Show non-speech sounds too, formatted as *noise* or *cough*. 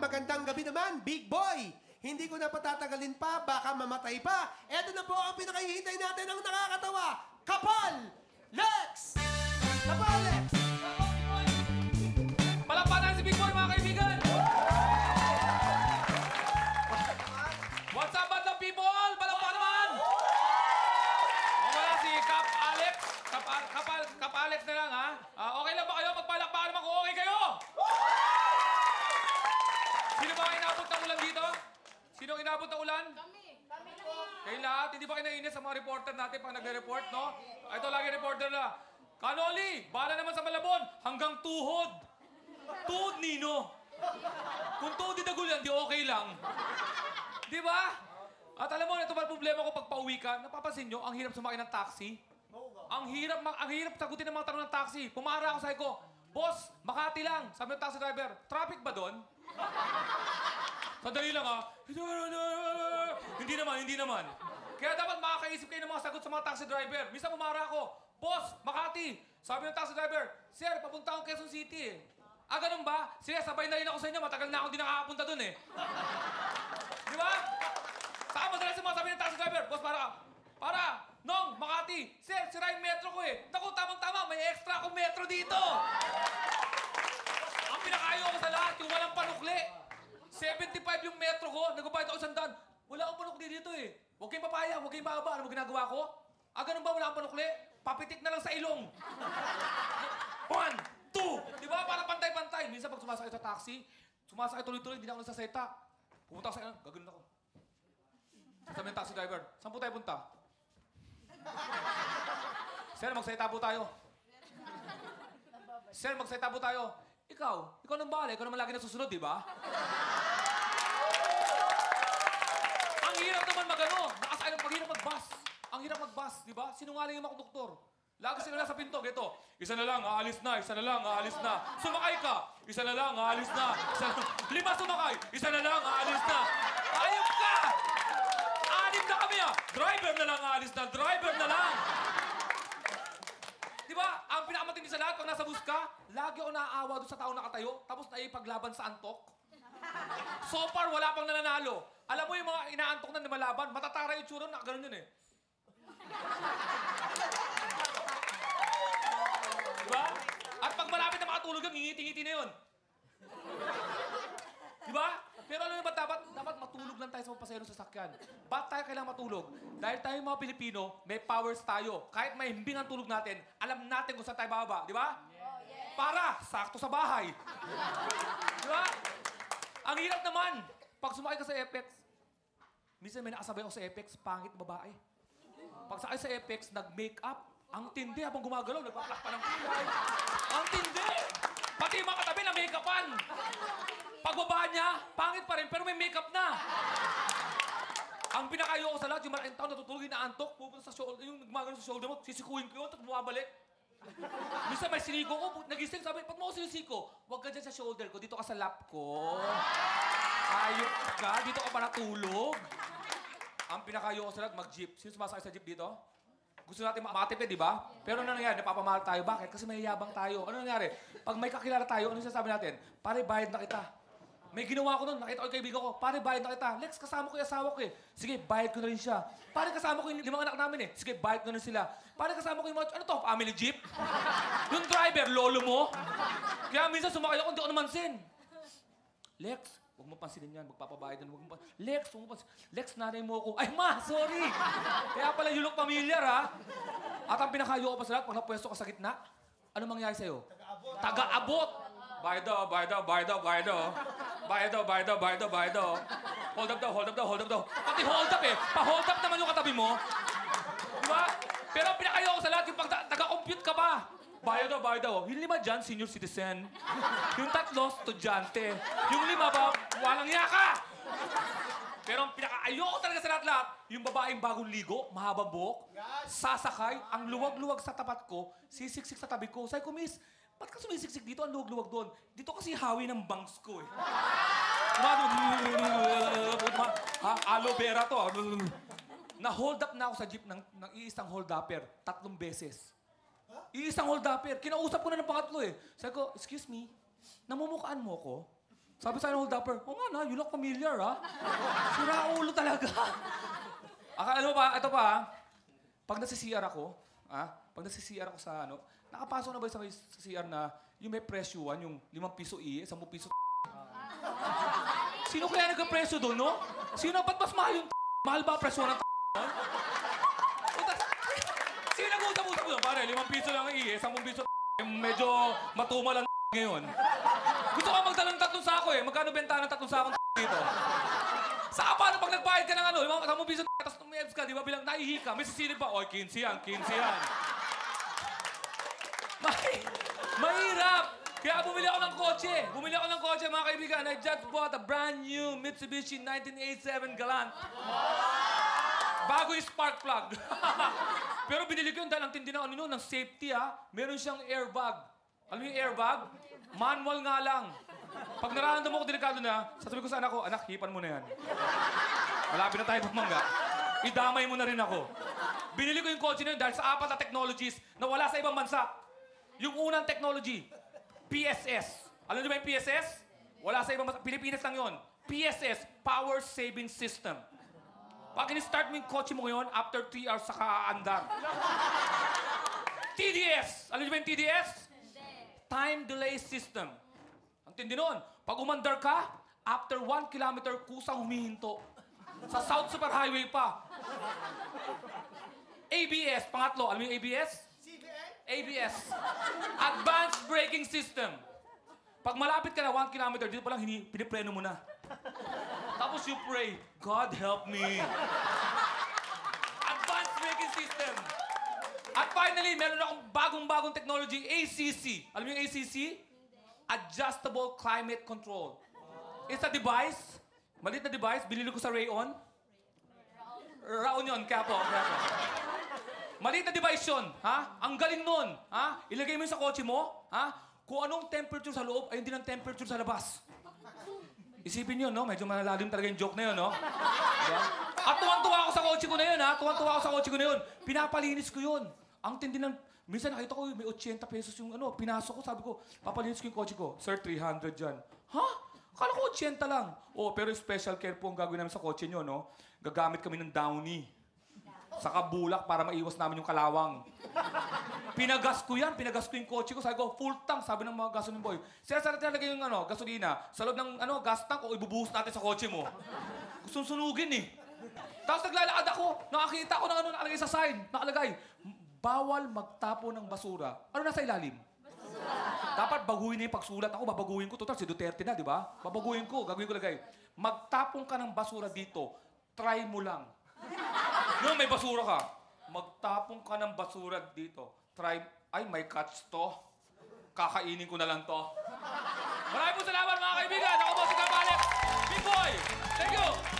magandang gabi naman, Big Boy! Hindi ko na patatagalin pa, baka mamatay pa. Eto na po ang pinakahihintay natin ang nakakatawa, Kapal! Lex! Kapal Lex! Palakpakan si Big Boy, mga kaibigan! What's up, band of people? Palakpakan naman! O wala si Kap Alex. Kap, Kap, Kap Alex na lang, ha? Ah, okay lang ba kayo? Magpalakpakan naman kung okay kayo! Sino ba ang inabot ng ulan dito? Sino inabot ng ulan? Kami. Kami lang. Kayo lahat, hindi ba kayo nainis sa mga reporter natin pag nagre-report, no? Ito lagi reporter na. Kanoli, bala naman sa Malabon, hanggang tuhod. Tuhod, Nino. Kung tuhod di dagul yan, di okay lang. Di ba? At alam mo, ito ba problema ko pag pauwi ka? Napapansin nyo, ang hirap sumakay ng taxi. Ang hirap, ang hirap sagutin ng mga tanong ng taxi. Pumara ako, sabi ko, Boss, Makati lang. Sabi ng taxi driver, traffic ba doon? Sandali lang ah. Hindi naman, hindi naman. Kaya dapat makakaisip kayo ng mga sagot sa mga taxi driver. Minsan pumara ako, Boss, Makati. Sabi ng taxi driver, Sir, papunta akong Quezon City. Ah, ganun ba? Sige, sabay na rin ako sa inyo. Matagal na ako di nakakapunta dun eh. Di ba? Saka madalas yung mga sabi ng taxi driver, Boss, para. Para, Nong, Makati. Sir, sira yung metro ko eh. Naku, tamang-tama, may extra akong metro dito. Ang pinakayo ko sa lahat, yung walang panukli. 75 yung metro ko, nagbabayad ako sandaan. Wala akong panukli dito eh. Huwag kayong papaya, huwag kayong bababa. Ano mo ginagawa ko? Ah, ganun ba? Wala akong panukli? Papitik na lang sa ilong. *laughs* One, two. Di ba? Para pantay-pantay. Minsan pag sumasakay sa taxi, sumasakay tuloy-tuloy, hindi na ako nagsasayta. Pumunta sa ano, gagawin ako. Sabi ng taxi driver, saan po tayo punta? Sir, magsalita po tayo. Sir, magsalita po tayo. Ikaw, ikaw nang bahala. Ikaw naman lagi nasusunod, di ba? Magano. Nakasakay ng paghirap mag-bus. Ang hirap mag-bus, di ba? Sinungaling yung mga konduktor. Lagi sila nasa pinto. Ito, isa na lang, aalis na. Isa na lang, aalis na. Sumakay ka. Isa na lang, aalis na. Isa na Lima sumakay. Isa na lang, aalis na. Ayop ka! Anim na kami ah! Driver na lang, aalis na. Driver na lang. Di ba? Ang pinakamatindi sa lahat, pag nasa bus ka, lagi ako naaawa doon sa tao nakatayo, tapos naipaglaban sa antok. So far, wala pang nananalo. Alam mo yung mga inaantok na lumalaban, matatara yung tsura na ganun yun eh. Di ba? At pag malapit na makatulog yun, ngingiti-ngiti na yun. Di ba? Pero alam mo ba dapat, dapat matulog lang tayo sa mga pasahero sa sakyan. Ba't tayo kailangan matulog? Dahil tayo mga Pilipino, may powers tayo. Kahit may himbing ang tulog natin, alam natin kung saan tayo bababa. Di ba? Para, sakto sa bahay. Di ba? Ang hirap naman, pag sumakay ka sa Apex, minsan may nakasabay ako sa Apex, pangit babae. Pag sakay sa Apex, nag-make-up, ang tindi habang gumagalaw, nagpaplak pa ng kulay. Ang tindi! Pati yung mga katabi na make-upan. Pagbaba niya, pangit pa rin, pero may makeup na. Ang pinakayo ko sa lahat, yung malaking tao natutulog, inaantok, pupunta sa shoulder, yung gumagano sa shoulder mo, sisikuhin ko yun, tapos bumabalik. Minsan may siniko ko, nagising, sabi, ba't mo ako sinisiko? Huwag ka dyan sa shoulder ko, dito ka sa lap ko. Ayok ka, dito ka pa natulog. Ang pinakayo ko sa lahat, mag-jeep. Sino sumasakay sa jeep dito? Gusto natin ma- makatipid, di ba? Pero ano nangyari? Napapamahal tayo. Bakit? Kasi may tayo. Ano nangyari? Pag may kakilala tayo, ano sasabi natin? Pare, bayad na kita. May ginawa ko nun, nakita ko yung kaibigan ko, pare, bayad na kita. Lex, kasama ko yung asawa ko eh. Sige, bayad ko na rin siya. Pare, kasama ko yung limang anak namin eh. Sige, bayad ko na rin sila. Pare, kasama ko yung mga, ano to, family jeep? *laughs* yung driver, lolo mo? Kaya minsan sumakay ako, hindi ko namansin. Lex, huwag mo pansinin yan. Magpapabayad na. Huwag mo pa... Lex, huwag mo pansinin. Lex, nanay mo ako. Ay, ma, sorry. *laughs* Kaya pala you look familiar, ha? At ang pinakayo ko pa sa lahat, pag napwesto ka sa gitna, ano mangyayari sa'yo? Taga-abot. Taga-abot. Bayad daw, bayad daw, bayad daw, bayad daw. Bayad daw, bayad daw, bayad daw, bayad daw. Hold up daw, hold up daw, hold up daw. Pati hold up eh. Pa-hold up naman yung katabi mo. Di ba? Pero ang pinakayo ko sa lahat, yung pag taga-compute ka pa. Bayad daw, bayad daw. Yung lima dyan, senior citizen. Yung tatlo, estudyante. Yung lima ba, walang yaka! Pero ang pinaka-ayoko talaga sa lahat-lahat, yung babaeng bagong ligo, mahabang buhok, sasakay, ang luwag-luwag sa tapat ko, sisiksik sa tabi ko. Sabi ko, miss, ba't ka sumisiksik dito? Ang luwag-luwag doon. Dito kasi hawi ng bangs ko eh. Diba? ha, aloe vera to. ah. Na-hold up na ako sa jeep ng, ng iisang hold upper tatlong beses. Iisang hold upper. Kinausap ko na ng pangatlo eh. Sabi ko, excuse me, namumukaan mo ko? Sabi sa akin hold upper, oo nga na, you look familiar, ha? Sira ulo talaga. *laughs* Aka, ano pa, ito pa, ha? Pag nasa CR ako, ha? Pag nasa CR ako sa ano, nakapasok na ba sa, sa CR na yung may presyuan, yung limang piso i, 10 piso Sino kaya nagka-presyo doon, no? Sino ba't mas mahal yung Mahal ba ang presyo ng Sino nag-usap-usap doon? Pare, limang piso lang ang i, 10 piso medyo matumal ang *laughs* ngayon. Gusto ko magdala ng tatlong sako eh. Magkano benta ng tatlong sako *laughs* dito? Saka paano pag nagbayad ka ng ano, limang kasama piso, tapos tumiyabs ka, di ba bilang naihi ka, may sisilip pa, oy, 15 yan, 15 yan. *laughs* May, mahirap! Kaya bumili ako ng kotse. Bumili ako ng kotse, mga kaibigan. I just bought a brand new Mitsubishi 1987 Galant. Bago yung spark plug. *laughs* Pero binili ko yun dahil ang tindi ng ano nun, ng safety ha. Meron siyang airbag. Alam mo yung airbag? Manual nga lang. Pag nararamdaman ko delikado na, sasabihin ko sa anak ko, anak, hipan mo na yan. Malapit na tayo pumangga. Idamay mo na rin ako. Binili ko yung kotse na yun dahil sa apat na technologies na wala sa ibang bansa. Yung unang technology, PSS. Alam niyo ba yung PSS? Wala sa ibang bansa. Pilipinas lang yun. PSS, Power Saving System. Pag in-start mo yung kotse mo ngayon, after 3 hours, saka aandar. TDS! *laughs* Alam niyo ba yung TDS? Time Delay System. Ang tindi nun. Pag umandar ka, after 1 kilometer, kusang humihinto. Sa South Superhighway pa. ABS, pangatlo. Alam mo yung ABS? ABS. Advanced Braking System. Pag malapit ka na 1 kilometer, dito pa lang hini, pinipreno mo na. Tapos you pray, God help me. Advanced braking system. At finally, meron akong bagong-bagong technology, ACC. Alam mo yung ACC? Adjustable Climate Control. It's a device, maliit na device, binili ko sa Rayon. Raon yun, kaya po, kaya po. Maliit na device yun, ha? Ang galing nun, ha? Ilagay mo yun sa kotse mo, ha? Kung anong temperature sa loob, ayun din ang temperature sa labas. Isipin nyo, no? Medyo malalim talaga yung joke na yun, no? Diba? At tuwang-tuwa ako sa kotse ko na yun, ha? Tuwang-tuwa ako sa kotse ko na yun. Pinapalinis ko yun. Ang tindi ng... Minsan nakita ko, may 80 pesos yung ano. Pinasok ko, sabi ko, papalinis ko yung kotse ko. Sir, 300 dyan. Ha? Kala ko 80 lang. Oh, pero special care po ang gagawin namin sa kotse nyo, no? Gagamit kami ng downy. Saka bulak para maiwas namin yung kalawang. Pinagas ko yan, pinagas ko yung kotse ko. Sabi ko, full tank, sabi ng mga gasoline boy. Sir, saan natin nalagay yung ano, gasolina? Sa loob ng ano, gas tank o ibubuhos natin sa kotse mo? Gusto sunugin eh. Tapos naglalakad ako, nakakita ko ng ano nakalagay sa sign. Nakalagay, bawal magtapo ng basura. Ano nasa ilalim? Dapat baguhin na yung pagsulat. Ako, babaguhin ko. Total, si Duterte na, di ba? Babaguhin ko. Gagawin ko lagay. Magtapong ka ng basura dito. Try mo lang. May basura ka. Magtapong ka ng basura dito. Try, ay, may catch to. Kakainin ko na lang to. Maraming po salamat mga kaibigan. Ako po si Kapalex. Big Boy. Thank you.